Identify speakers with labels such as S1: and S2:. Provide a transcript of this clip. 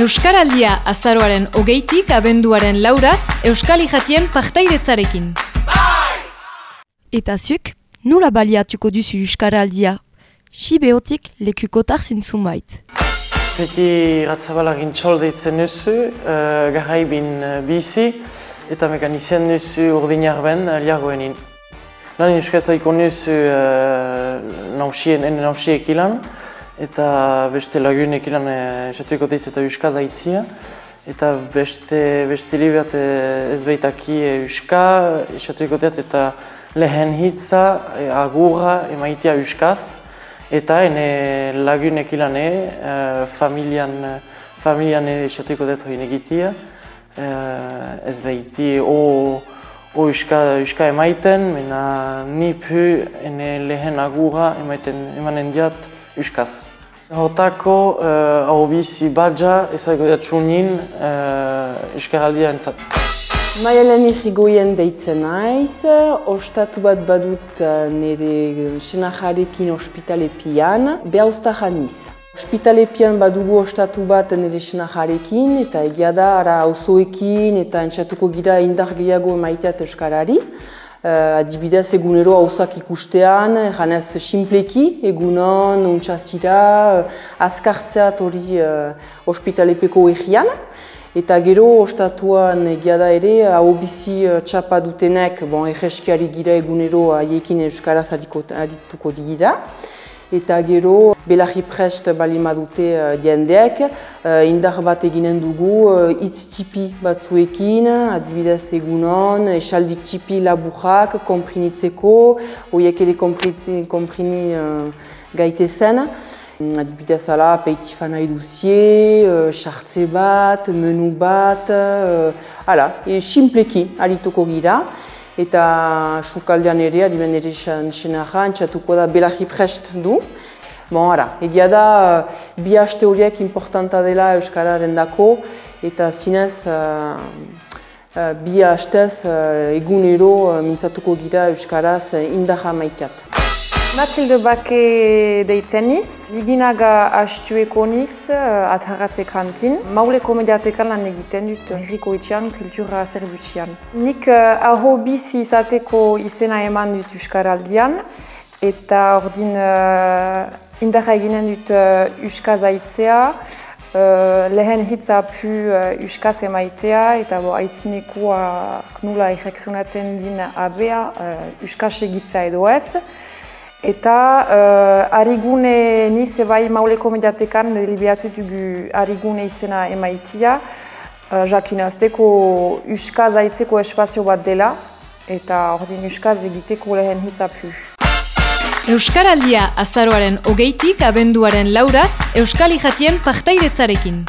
S1: Euskaraldia azaroaren hogeitik abenduaren laurat Euskal Ijatien partaidetzarekin.
S2: Eta zuk, nula baliatuko duzu Euskaraldia? Sibeotik lekukotar zintzumait.
S3: Beti ratzabalagin txolde itzen duzu, uh, garraibin uh, bizi eta mekanizien duzu urdinar ben uh, liargoenin. Lan euskaz haiko duzu uh, nausien, ene nausiek ilan eta beste lagunek ilan esatuko uh, dit eta euskaz aitzia. Eta beste, beste libat uh, ez behitaki euska, esatuko dit eta lehen hitza, agurra, emaitia euskaz. Eta ene lagunek ilane, uh, familian, familian esateko dut hori ez behiti o, o uska, uska emaiten, mena nipu ene lehen agura emaiten emanen diat uskaz. Hortako, uh, hau bizi badja, ezago dut txunin uh, uskaraldia entzat.
S4: Maialen irrigoien deitzen naiz, ostatu bat badut eh, nire senajarekin ospitalepian, behauzta janiz. Ospitalepian badugu ostatu bat nire senajarekin, eta egia da, ara auzoekin eta entxatuko gira indar gehiago emaiteat euskarari. Uh, adibidez egunero hauzak ikustean, janez simpleki, egunon, untxazira, uh, azkartzeat hori uh, ospitalepeko egian. Eta gero, ostatuan egia da ere, hau bizi uh, txapa dutenek, bon, egeskiari gira egunero haiekin euskaraz adituko digira. Eta gero, belarri prest balima dute uh, diendeak, uh, indar bat eginen dugu, uh, itz txipi batzuekin, adibidez egunon, esaldi txipi laburrak, komprinitzeko, horiek ere komprini uh, gaite zen. Adibidez ala, peitif nahi duzie, sartze bat, menu bat, ala, e, simpleki harituko gira. Eta sukaldean ere, adiben ere senaja, antxatuko da belahi prest du. Bon, ara, egia da, bi haste horiek importanta dela Euskararen dako, eta zinez, uh, uh, bi hastez uh, egunero mintzatuko gira Euskaraz uh, indaha maiteat.
S5: Matilde Bake deitzen niz, Liginaga astueko niz, uh, atharatze kantin. Mauleko mediatekan lan egiten dut herriko etxean, kultura zerbutxean. Nik uh, aho bizi izateko izena eman dut Euskaraldian, eta ordin uh, indarra eginen dut uh, Euskaz aitzea, Uh, lehen hitza pu uh, uskaz emaitea eta bo, aitzinekoa knula erekzionatzen din abea uh, uskaz egitza edo ez. Eta uh, arigune niz ebai mauleko mediatekan delibiatu dugu arigune izena emaitia. Uh, Jakinazteko uskaz aitzeko espazio bat dela eta ordin uskaz egiteko lehen hitzapu.
S1: Euskaraldia azaroaren hogeitik abenduaren laurat Euskal Ijatien partaidetzarekin.